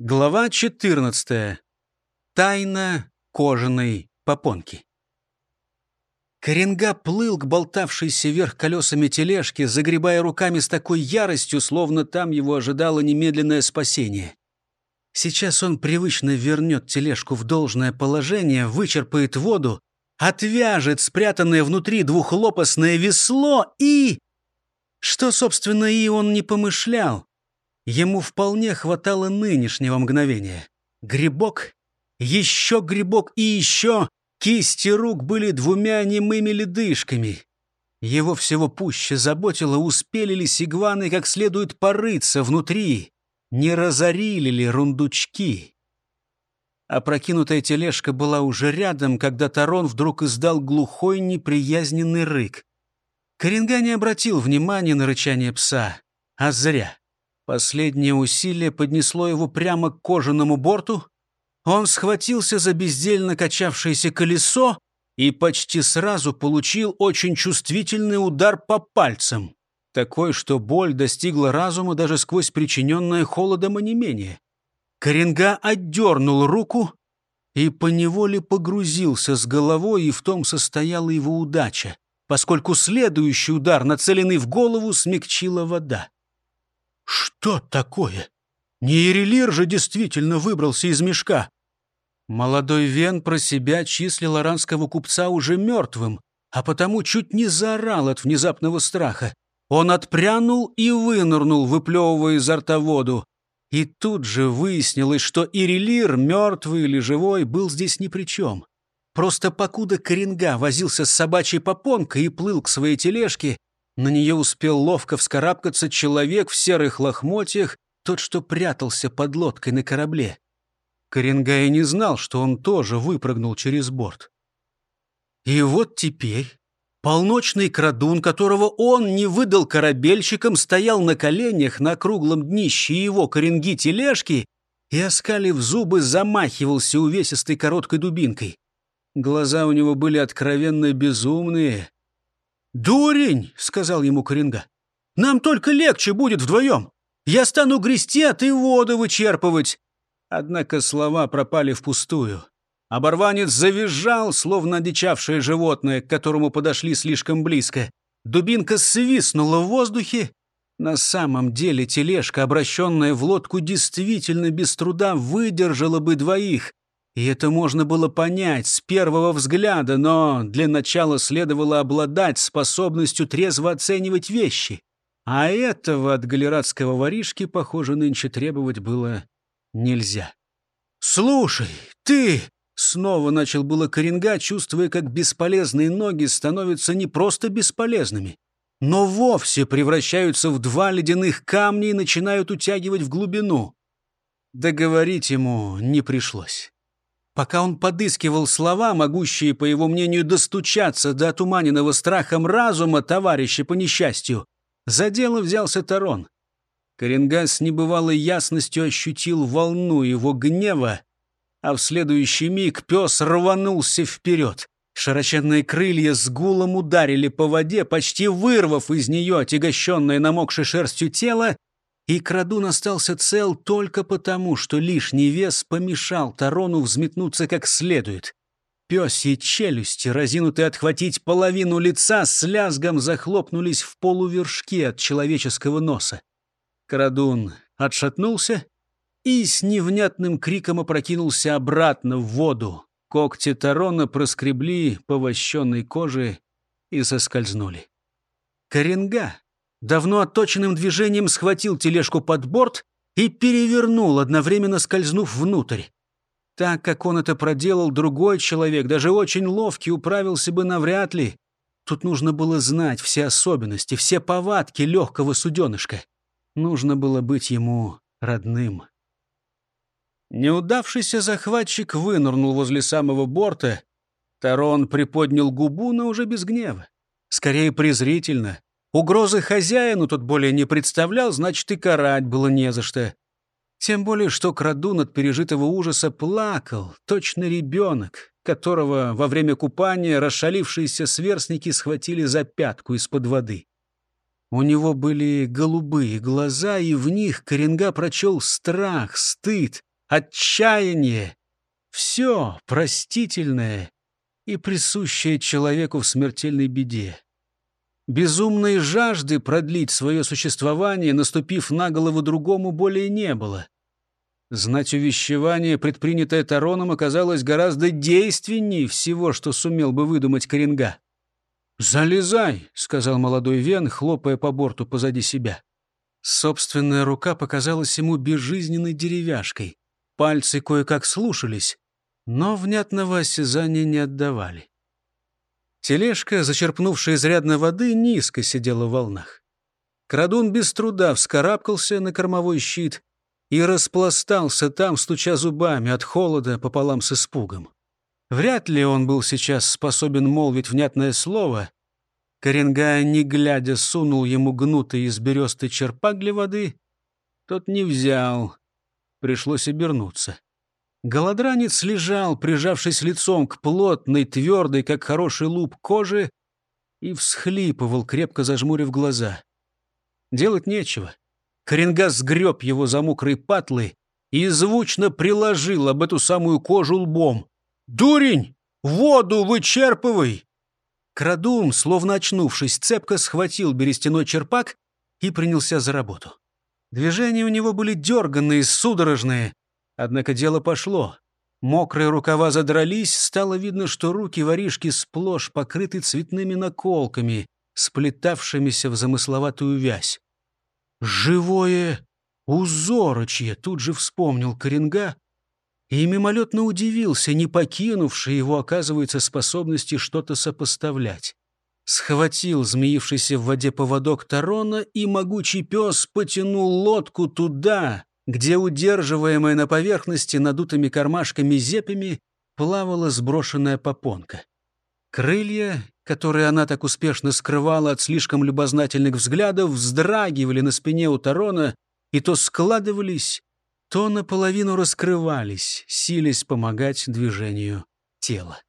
Глава 14. Тайна кожаной попонки. Коренга плыл к болтавшейся вверх колесами тележки, загребая руками с такой яростью, словно там его ожидало немедленное спасение. Сейчас он привычно вернет тележку в должное положение, вычерпает воду, отвяжет спрятанное внутри двухлопастное весло и... Что, собственно, и он не помышлял. Ему вполне хватало нынешнего мгновения. Грибок, еще грибок и еще кисти рук были двумя немыми ледышками. Его всего пуще заботило, успели ли сигваны как следует порыться внутри, не разорили ли рундучки. Опрокинутая тележка была уже рядом, когда Тарон вдруг издал глухой неприязненный рык. Коренга не обратил внимания на рычание пса, а зря. Последнее усилие поднесло его прямо к кожаному борту. Он схватился за бездельно качавшееся колесо и почти сразу получил очень чувствительный удар по пальцам. Такой, что боль достигла разума даже сквозь причиненное холодом онемение. Коренга отдернул руку и поневоле погрузился с головой, и в том состояла его удача, поскольку следующий удар, нацеленный в голову, смягчила вода. Что такое? Не Ирелир же действительно выбрался из мешка. Молодой Вен про себя числил аранского купца уже мертвым, а потому чуть не заорал от внезапного страха. Он отпрянул и вынырнул, выплевывая изо рта воду. И тут же выяснилось, что Ирелир, мертвый или живой, был здесь ни при чем. Просто покуда Коренга возился с собачьей попонкой и плыл к своей тележке, на нее успел ловко вскарабкаться человек в серых лохмотьях, тот, что прятался под лодкой на корабле. Коренгай не знал, что он тоже выпрыгнул через борт. И вот теперь полночный крадун, которого он не выдал корабельщикам, стоял на коленях на круглом днище его коренги тележки и, оскалив зубы, замахивался увесистой короткой дубинкой. Глаза у него были откровенно безумные, «Дурень!» — сказал ему Коренга. «Нам только легче будет вдвоем. Я стану грести, а ты воду вычерпывать». Однако слова пропали впустую. Оборванец завизжал, словно одичавшее животное, к которому подошли слишком близко. Дубинка свистнула в воздухе. На самом деле тележка, обращенная в лодку, действительно без труда выдержала бы двоих. И это можно было понять с первого взгляда, но для начала следовало обладать способностью трезво оценивать вещи. А этого от галератского воришки, похоже, нынче требовать было нельзя. «Слушай, ты...» — снова начал было Коренга, чувствуя, как бесполезные ноги становятся не просто бесполезными, но вовсе превращаются в два ледяных камня и начинают утягивать в глубину. Договорить ему не пришлось. Пока он подыскивал слова, могущие, по его мнению, достучаться до отуманенного страхом разума товарища по несчастью, за дело взялся Тарон. Коренга с небывалой ясностью ощутил волну его гнева, а в следующий миг пес рванулся вперед. Широченные крылья с гулом ударили по воде, почти вырвав из нее отягощенное намокшей шерстью тело, и крадун остался цел только потому, что лишний вес помешал Тарону взметнуться как следует. Пёсьи челюсти, разинутые отхватить половину лица, с лязгом захлопнулись в полувершке от человеческого носа. Крадун отшатнулся и с невнятным криком опрокинулся обратно в воду. Когти Тарона проскребли по вощенной коже и соскользнули. Коренга, давно отточенным движением схватил тележку под борт и перевернул, одновременно скользнув внутрь. Так как он это проделал, другой человек, даже очень ловкий, управился бы навряд ли. Тут нужно было знать все особенности, все повадки легкого суденышка. Нужно было быть ему родным. Неудавшийся захватчик вынырнул возле самого борта. Тарон приподнял губу, но уже без гнева. Скорее презрительно. Угрозы хозяину тот более не представлял, значит, и карать было не за что. Тем более, что крадун от пережитого ужаса плакал, точно ребенок, которого во время купания расшалившиеся сверстники схватили за пятку из-под воды. У него были голубые глаза, и в них Коренга прочел страх, стыд отчаяние. Все простительное и присущее человеку в смертельной беде. Безумной жажды продлить свое существование, наступив на голову другому, более не было. Знать увещевание, предпринятое Тароном, оказалось гораздо действеннее всего, что сумел бы выдумать Коренга. «Залезай», — сказал молодой Вен, хлопая по борту позади себя. Собственная рука показалась ему безжизненной деревяшкой. Пальцы кое-как слушались, но внятного осязания не отдавали. Тележка, зачерпнувшая изрядно воды, низко сидела в волнах. Крадун без труда вскарабкался на кормовой щит и распластался там, стуча зубами от холода пополам с испугом. Вряд ли он был сейчас способен молвить внятное слово. Коренгай, не глядя, сунул ему гнутый из бересты черпак для воды. Тот не взял. Пришлось обернуться. Голодранец лежал, прижавшись лицом к плотной, твердой, как хороший луп кожи, и всхлипывал, крепко зажмурив глаза. Делать нечего. Коренгас сгреб его за мокрые патлы и звучно приложил об эту самую кожу лбом. «Дурень! Воду вычерпывай!» Крадун, словно очнувшись, цепко схватил берестяной черпак и принялся за работу. Движения у него были дерганные, судорожные, Однако дело пошло. Мокрые рукава задрались, стало видно, что руки воришки сплошь покрыты цветными наколками, сплетавшимися в замысловатую вязь. «Живое узорочье!» — тут же вспомнил Коренга и мимолетно удивился, не покинувший его, оказывается, способности что-то сопоставлять. Схватил змеившийся в воде поводок Тарона, и могучий пес потянул лодку туда, где, удерживаемая на поверхности надутыми кармашками-зепями, плавала сброшенная попонка. Крылья, которые она так успешно скрывала от слишком любознательных взглядов, вздрагивали на спине у Тарона и то складывались, то наполовину раскрывались, силясь помогать движению тела.